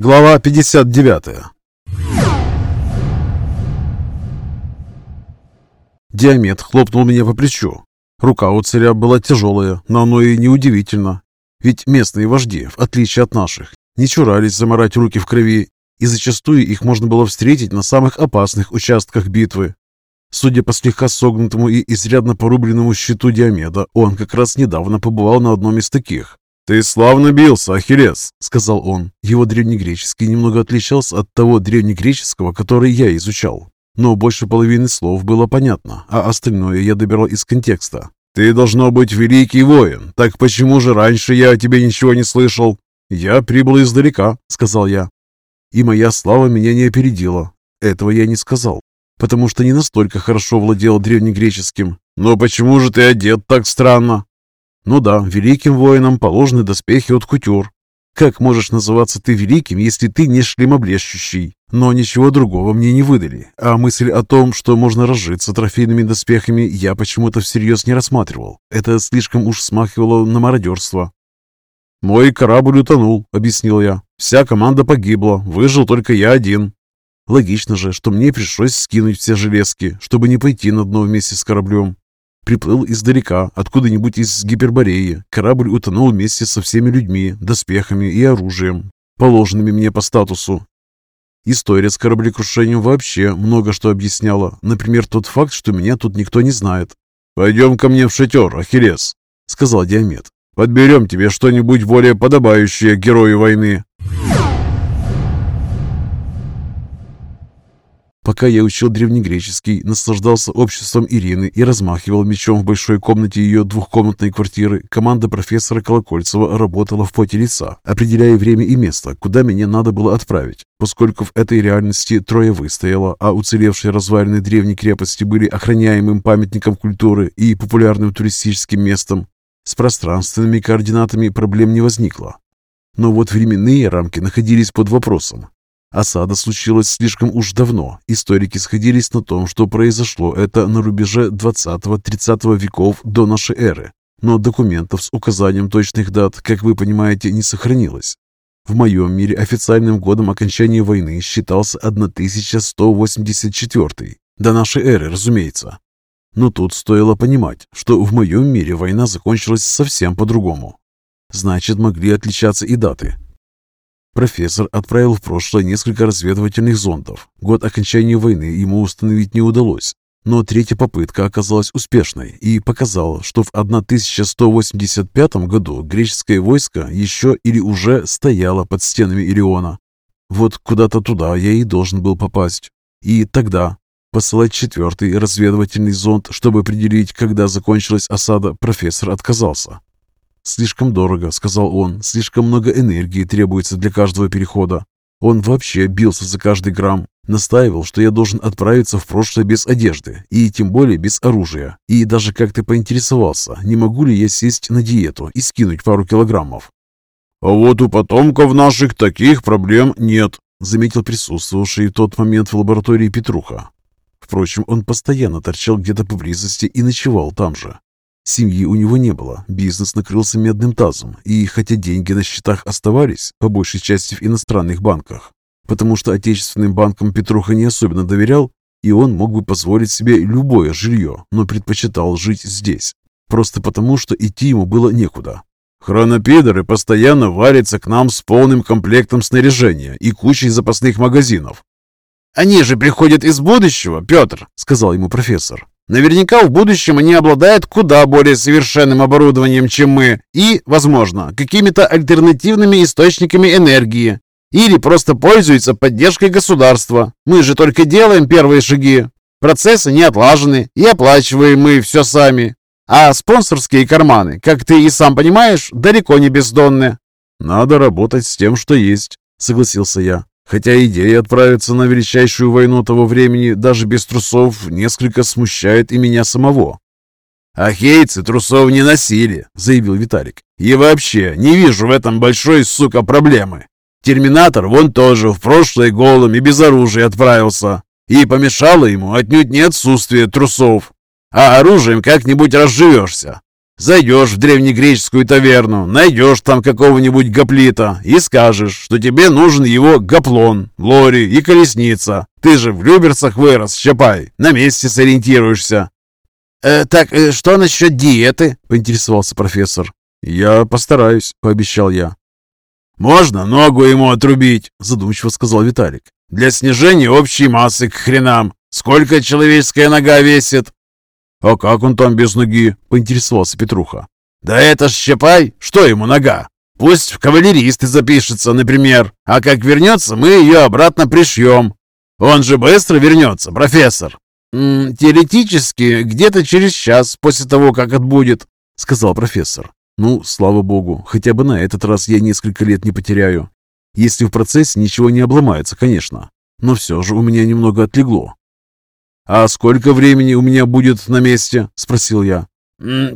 Глава 59 Диамет хлопнул меня по плечу. Рука у царя была тяжелая, но оно и неудивительно. Ведь местные вожди, в отличие от наших, не чурались заморать руки в крови, и зачастую их можно было встретить на самых опасных участках битвы. Судя по слегка согнутому и изрядно порубленному щиту Диомеда, он как раз недавно побывал на одном из таких. «Ты славно бился, Ахиллес», — сказал он. Его древнегреческий немного отличался от того древнегреческого, который я изучал. Но больше половины слов было понятно, а остальное я добирал из контекста. «Ты должно быть великий воин. Так почему же раньше я о тебе ничего не слышал?» «Я прибыл издалека», — сказал я. И моя слава меня не опередила. Этого я не сказал, потому что не настолько хорошо владел древнегреческим. «Но почему же ты одет так странно?» Ну да, великим воинам положены доспехи от кутюр. Как можешь называться ты великим, если ты не шлемоблещущий? Но ничего другого мне не выдали, а мысль о том, что можно разжиться трофейными доспехами, я почему-то всерьез не рассматривал. Это слишком уж смахивало на мародерство. «Мой корабль утонул», — объяснил я. «Вся команда погибла, выжил только я один». Логично же, что мне пришлось скинуть все железки, чтобы не пойти на дно вместе с кораблем. Приплыл издалека, откуда-нибудь из Гипербореи. Корабль утонул вместе со всеми людьми, доспехами и оружием, положенными мне по статусу. История с кораблекрушением вообще много что объясняла. Например, тот факт, что меня тут никто не знает. «Пойдем ко мне в шатер, Ахиллес», — сказал Диамет. «Подберем тебе что-нибудь более подобающее герою войны». Пока я учил древнегреческий, наслаждался обществом Ирины и размахивал мечом в большой комнате ее двухкомнатной квартиры, команда профессора Колокольцева работала в поте лица, определяя время и место, куда меня надо было отправить. Поскольку в этой реальности трое выстояло, а уцелевшие развалины древней крепости были охраняемым памятником культуры и популярным туристическим местом, с пространственными координатами проблем не возникло. Но вот временные рамки находились под вопросом. Осада случилась слишком уж давно. Историки сходились на том, что произошло это на рубеже 20-30 веков до нашей эры. Но документов с указанием точных дат, как вы понимаете, не сохранилось. В моем мире официальным годом окончания войны считался 1184 до нашей эры, разумеется. Но тут стоило понимать, что в моем мире война закончилась совсем по-другому. Значит, могли отличаться и даты. Профессор отправил в прошлое несколько разведывательных зондов. Год окончания войны ему установить не удалось, но третья попытка оказалась успешной и показала, что в 1185 году греческое войско еще или уже стояло под стенами Ириона. Вот куда-то туда я и должен был попасть. И тогда посылать четвертый разведывательный зонд, чтобы определить, когда закончилась осада, профессор отказался. «Слишком дорого», — сказал он. «Слишком много энергии требуется для каждого перехода». Он вообще бился за каждый грамм. Настаивал, что я должен отправиться в прошлое без одежды, и тем более без оружия. И даже как-то поинтересовался, не могу ли я сесть на диету и скинуть пару килограммов. «А вот у потомков наших таких проблем нет», заметил присутствовавший в тот момент в лаборатории Петруха. Впрочем, он постоянно торчал где-то поблизости и ночевал там же. Семьи у него не было, бизнес накрылся медным тазом, и хотя деньги на счетах оставались, по большей части в иностранных банках, потому что отечественным банкам Петруха не особенно доверял, и он мог бы позволить себе любое жилье, но предпочитал жить здесь, просто потому, что идти ему было некуда. «Хронопидоры постоянно варятся к нам с полным комплектом снаряжения и кучей запасных магазинов». «Они же приходят из будущего, Петр», — сказал ему профессор. Наверняка в будущем они обладают куда более совершенным оборудованием, чем мы, и, возможно, какими-то альтернативными источниками энергии. Или просто пользуются поддержкой государства. Мы же только делаем первые шаги. Процессы не отлажены, и оплачиваем мы все сами. А спонсорские карманы, как ты и сам понимаешь, далеко не бездонны. «Надо работать с тем, что есть», — согласился я. Хотя идея отправиться на величайшую войну того времени даже без трусов несколько смущает и меня самого. «Ахейцы трусов не носили», — заявил Виталик. «И вообще, не вижу в этом большой, сука, проблемы. Терминатор вон тоже в прошлое голым и без оружия отправился. И помешало ему отнюдь не отсутствие трусов. А оружием как-нибудь разживешься. Зайдешь в древнегреческую таверну, найдешь там какого-нибудь гоплита и скажешь, что тебе нужен его гоплон, лори и колесница. Ты же в Люберцах вырос, Чапай, на месте сориентируешься. «Э, «Так, э, что насчет диеты?» — поинтересовался профессор. «Я постараюсь», — пообещал я. «Можно ногу ему отрубить», — задумчиво сказал Виталик. «Для снижения общей массы к хренам. Сколько человеческая нога весит?» «А как он там без ноги?» — поинтересовался Петруха. «Да это ж Щепай! Что ему нога? Пусть в кавалеристы запишется, например, а как вернется, мы ее обратно пришьем. Он же быстро вернется, профессор!» М -м, «Теоретически, где-то через час после того, как отбудет», — сказал профессор. «Ну, слава богу, хотя бы на этот раз я несколько лет не потеряю. Если в процессе ничего не обломается, конечно. Но все же у меня немного отлегло. «А сколько времени у меня будет на месте?» – спросил я.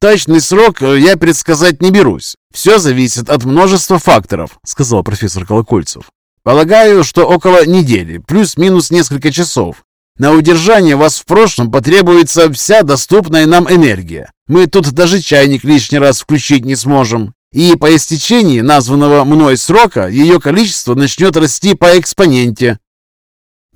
«Точный срок э, я предсказать не берусь. Все зависит от множества факторов», – сказал профессор Колокольцев. «Полагаю, что около недели, плюс-минус несколько часов. На удержание вас в прошлом потребуется вся доступная нам энергия. Мы тут даже чайник лишний раз включить не сможем. И по истечении названного мной срока ее количество начнет расти по экспоненте.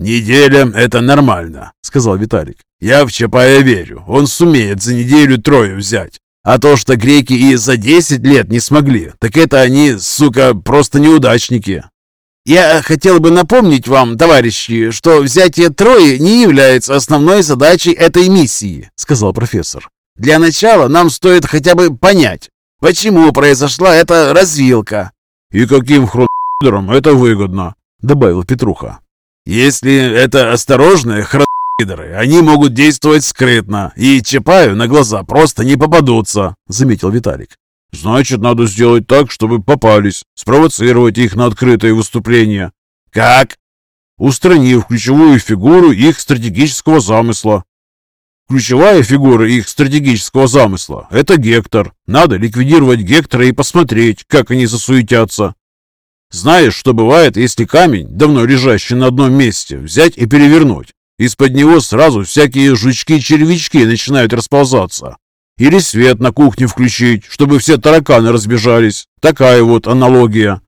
«Неделя — это нормально», — сказал Виталик. «Я в Чапая верю. Он сумеет за неделю трое взять. А то, что греки и за десять лет не смогли, так это они, сука, просто неудачники». «Я хотел бы напомнить вам, товарищи, что взятие Трои не является основной задачей этой миссии», — сказал профессор. «Для начала нам стоит хотя бы понять, почему произошла эта развилка». «И каким хрон это выгодно», — добавил Петруха. Если это осторожные хронометры, они могут действовать скрытно, и Чапаю на глаза просто не попадутся», — заметил Виталик. «Значит, надо сделать так, чтобы попались, спровоцировать их на открытое выступление». «Как?» «Устранив ключевую фигуру их стратегического замысла». Ключевая фигура их стратегического замысла – это Гектор. Надо ликвидировать Гектора и посмотреть, как они засуетятся. Знаешь, что бывает, если камень, давно лежащий на одном месте, взять и перевернуть? Из-под него сразу всякие жучки-червячки начинают расползаться. Или свет на кухне включить, чтобы все тараканы разбежались. Такая вот аналогия.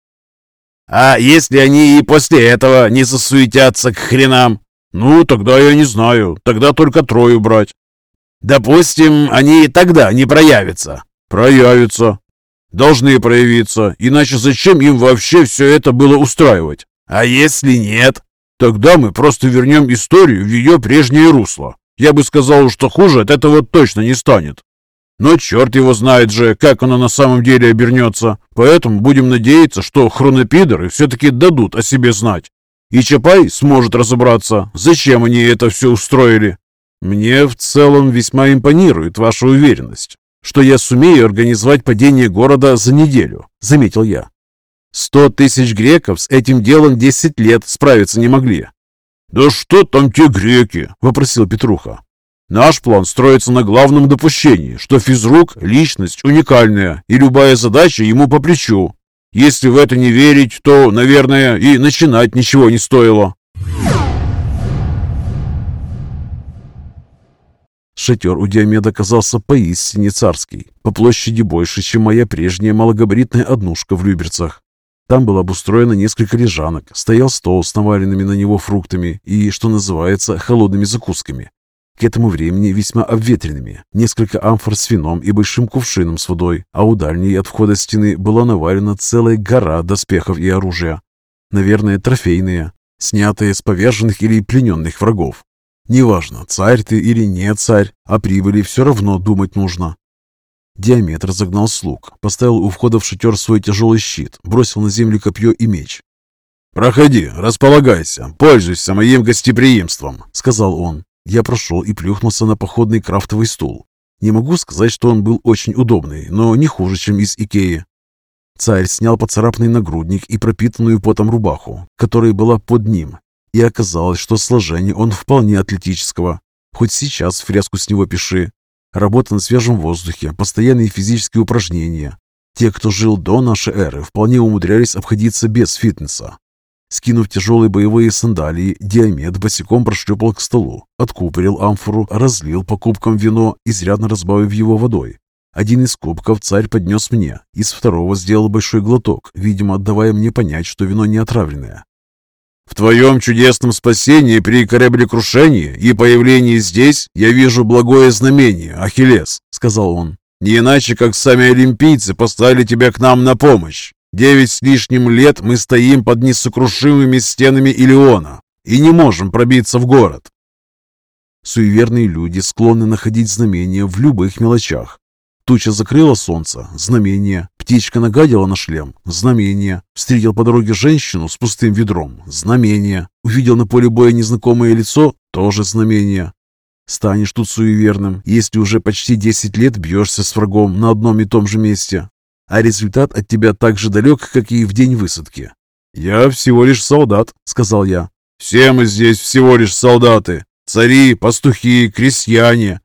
А если они и после этого не засуетятся к хренам? Ну, тогда я не знаю. Тогда только трою брать. Допустим, они и тогда не проявятся. Проявятся должны проявиться, иначе зачем им вообще все это было устраивать? А если нет? Тогда мы просто вернем историю в ее прежнее русло. Я бы сказал, что хуже от этого точно не станет. Но черт его знает же, как оно на самом деле обернется. Поэтому будем надеяться, что хронопидоры все-таки дадут о себе знать. И Чапай сможет разобраться, зачем они это все устроили. Мне в целом весьма импонирует ваша уверенность что я сумею организовать падение города за неделю», — заметил я. «Сто тысяч греков с этим делом десять лет справиться не могли». «Да что там те греки?» — вопросил Петруха. «Наш план строится на главном допущении, что физрук — личность уникальная, и любая задача ему по плечу. Если в это не верить, то, наверное, и начинать ничего не стоило». Шатер у Диомеда казался поистине царский, по площади больше, чем моя прежняя малогабаритная однушка в Люберцах. Там было обустроено несколько лежанок, стоял стол с наваленными на него фруктами и, что называется, холодными закусками. К этому времени весьма обветренными, несколько амфор с вином и большим кувшином с водой, а у дальней от входа стены была наварена целая гора доспехов и оружия. Наверное, трофейные, снятые с поверженных или плененных врагов. Неважно, царь ты или не царь, о прибыли все равно думать нужно. Диаметр загнал слуг, поставил у входа в шатер свой тяжелый щит, бросил на землю копье и меч. «Проходи, располагайся, пользуйся моим гостеприимством», — сказал он. Я прошел и плюхнулся на походный крафтовый стул. Не могу сказать, что он был очень удобный, но не хуже, чем из Икеи. Царь снял поцарапанный нагрудник и пропитанную потом рубаху, которая была под ним, и оказалось, что сложение он вполне атлетического. Хоть сейчас фреску с него пиши. Работа на свежем воздухе, постоянные физические упражнения. Те, кто жил до нашей эры, вполне умудрялись обходиться без фитнеса. Скинув тяжелые боевые сандалии, Диамет босиком прошлепал к столу, откупорил амфору, разлил по кубкам вино, изрядно разбавив его водой. Один из кубков царь поднес мне, из второго сделал большой глоток, видимо, отдавая мне понять, что вино не отравленное. «В твоем чудесном спасении при кораблекрушении и появлении здесь я вижу благое знамение, Ахиллес», — сказал он. «Не иначе, как сами олимпийцы послали тебя к нам на помощь. Девять с лишним лет мы стоим под несокрушимыми стенами Илиона и не можем пробиться в город. Суеверные люди склонны находить знамения в любых мелочах. Туча закрыла солнце – знамение. Птичка нагадила на шлем – знамение. Встретил по дороге женщину с пустым ведром – знамение. Увидел на поле боя незнакомое лицо – тоже знамение. Станешь тут суеверным, если уже почти 10 лет бьешься с врагом на одном и том же месте, а результат от тебя так же далек, как и в день высадки. «Я всего лишь солдат», — сказал я. «Все мы здесь всего лишь солдаты. Цари, пастухи, крестьяне.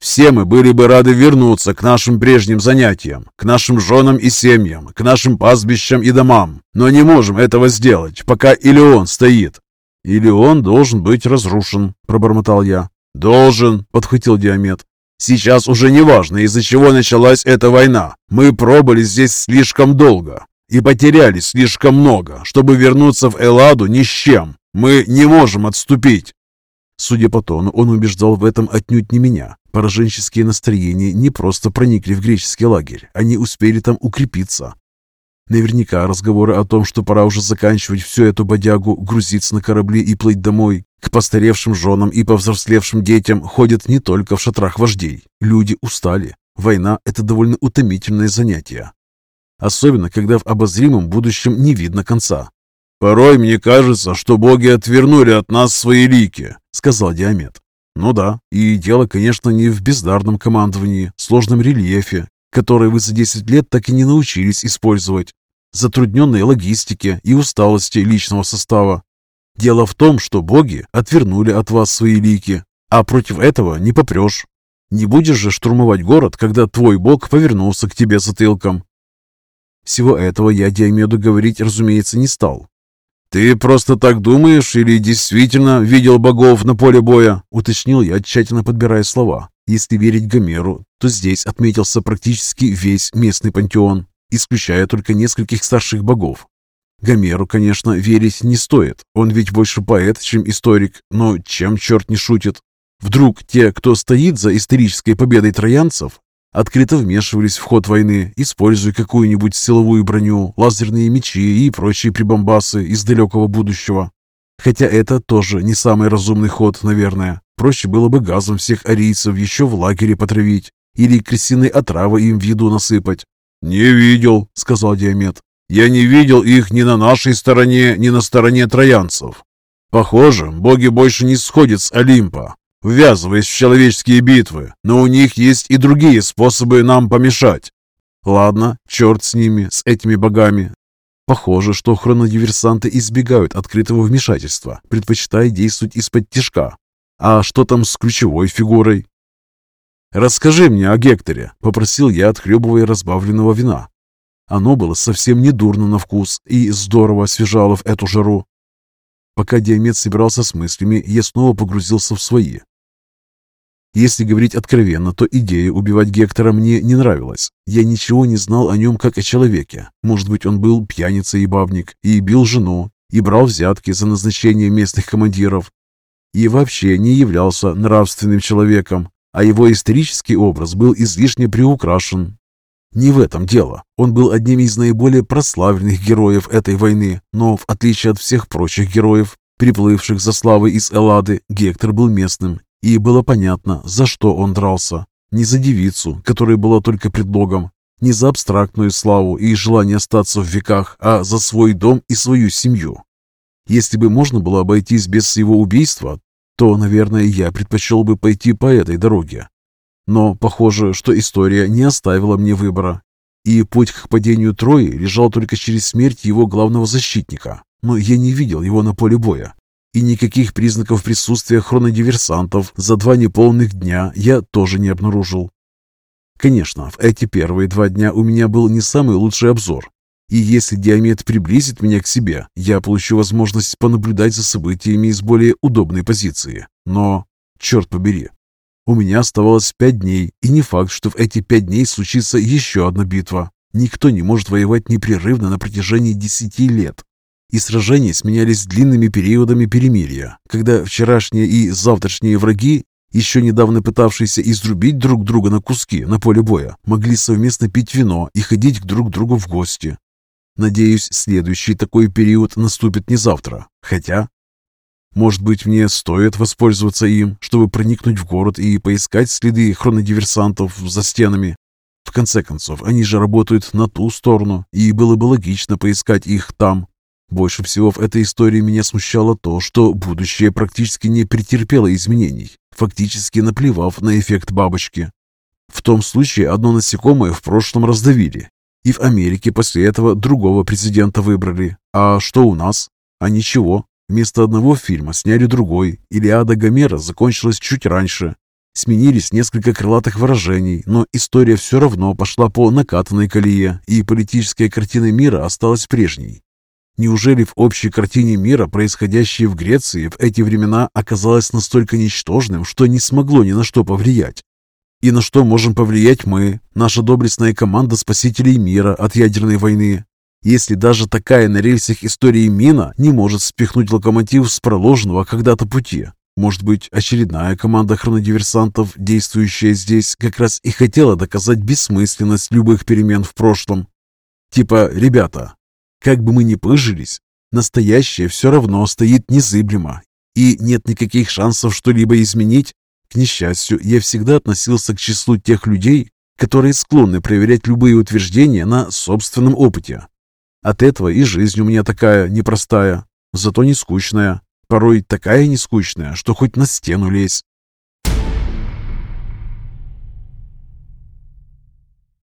Все мы были бы рады вернуться к нашим прежним занятиям, к нашим женам и семьям, к нашим пастбищам и домам, но не можем этого сделать, пока Илеон стоит». «Илеон должен быть разрушен», — пробормотал я. «Должен», — подхватил Диамет. «Сейчас уже не важно, из-за чего началась эта война. Мы пробыли здесь слишком долго и потеряли слишком много, чтобы вернуться в Элладу ни с чем. Мы не можем отступить». Судя по тону, он убеждал в этом отнюдь не меня. Пораженческие настроения не просто проникли в греческий лагерь, они успели там укрепиться. Наверняка разговоры о том, что пора уже заканчивать всю эту бодягу, грузиться на корабли и плыть домой, к постаревшим женам и повзрослевшим детям ходят не только в шатрах вождей. Люди устали. Война – это довольно утомительное занятие. Особенно, когда в обозримом будущем не видно конца. «Порой мне кажется, что боги отвернули от нас свои лики», — сказал Диамет. «Ну да, и дело, конечно, не в бездарном командовании, сложном рельефе, который вы за 10 лет так и не научились использовать, затрудненной логистике и усталости личного состава. Дело в том, что боги отвернули от вас свои лики, а против этого не попрешь. Не будешь же штурмовать город, когда твой бог повернулся к тебе затылком. Всего этого я Диомеду говорить, разумеется, не стал. «Ты просто так думаешь или действительно видел богов на поле боя?» — уточнил я, тщательно подбирая слова. Если верить Гомеру, то здесь отметился практически весь местный пантеон, исключая только нескольких старших богов. Гомеру, конечно, верить не стоит, он ведь больше поэт, чем историк, но чем черт не шутит? Вдруг те, кто стоит за исторической победой троянцев, открыто вмешивались в ход войны, используя какую-нибудь силовую броню, лазерные мечи и прочие прибамбасы из далекого будущего. Хотя это тоже не самый разумный ход, наверное. Проще было бы газом всех арийцев еще в лагере потравить или крысиной отравы им в еду насыпать. «Не видел», — сказал Диамет. «Я не видел их ни на нашей стороне, ни на стороне троянцев. Похоже, боги больше не сходят с Олимпа, ввязываясь в человеческие битвы, но у них есть и другие способы нам помешать. Ладно, черт с ними, с этими богами. Похоже, что хронодиверсанты избегают открытого вмешательства, предпочитая действовать из-под тяжка. А что там с ключевой фигурой? «Расскажи мне о Гекторе», — попросил я, отхлебывая разбавленного вина. Оно было совсем не дурно на вкус и здорово освежало в эту жару. Пока Диамет собирался с мыслями, я снова погрузился в свои. Если говорить откровенно, то идея убивать Гектора мне не нравилась. Я ничего не знал о нем как о человеке. Может быть, он был пьяница и бабник, и бил жену, и брал взятки за назначение местных командиров, и вообще не являлся нравственным человеком, а его исторический образ был излишне приукрашен. Не в этом дело. Он был одним из наиболее прославленных героев этой войны, но в отличие от всех прочих героев, приплывших за славой из Эллады, Гектор был местным и было понятно, за что он дрался. Не за девицу, которая была только предлогом, не за абстрактную славу и желание остаться в веках, а за свой дом и свою семью. Если бы можно было обойтись без его убийства, то, наверное, я предпочел бы пойти по этой дороге. Но похоже, что история не оставила мне выбора, и путь к падению Трои лежал только через смерть его главного защитника. Но я не видел его на поле боя, и никаких признаков присутствия хронодиверсантов за два неполных дня я тоже не обнаружил. Конечно, в эти первые два дня у меня был не самый лучший обзор, и если Диамет приблизит меня к себе, я получу возможность понаблюдать за событиями из более удобной позиции. Но, черт побери, У меня оставалось пять дней, и не факт, что в эти пять дней случится еще одна битва. Никто не может воевать непрерывно на протяжении десяти лет. И сражения сменялись длинными периодами перемирия, когда вчерашние и завтрашние враги, еще недавно пытавшиеся изрубить друг друга на куски на поле боя, могли совместно пить вино и ходить к друг другу в гости. Надеюсь, следующий такой период наступит не завтра. Хотя может быть, мне стоит воспользоваться им, чтобы проникнуть в город и поискать следы хронодиверсантов за стенами? В конце концов, они же работают на ту сторону, и было бы логично поискать их там. Больше всего в этой истории меня смущало то, что будущее практически не претерпело изменений, фактически наплевав на эффект бабочки. В том случае одно насекомое в прошлом раздавили, и в Америке после этого другого президента выбрали. А что у нас? А ничего, Вместо одного фильма сняли другой. «Илиада Гомера» закончилась чуть раньше. Сменились несколько крылатых выражений, но история все равно пошла по накатанной колее, и политическая картина мира осталась прежней. Неужели в общей картине мира происходящее в Греции в эти времена оказалось настолько ничтожным, что не смогло ни на что повлиять? И на что можем повлиять мы, наша доблестная команда спасителей мира от ядерной войны, если даже такая на рельсах истории мина не может спихнуть локомотив с проложенного когда-то пути. Может быть, очередная команда хронодиверсантов, действующая здесь, как раз и хотела доказать бессмысленность любых перемен в прошлом. Типа, ребята, как бы мы ни пыжились, настоящее все равно стоит незыблемо, и нет никаких шансов что-либо изменить. К несчастью, я всегда относился к числу тех людей, которые склонны проверять любые утверждения на собственном опыте. От этого и жизнь у меня такая непростая, зато не скучная. Порой такая нескучная, что хоть на стену лезь.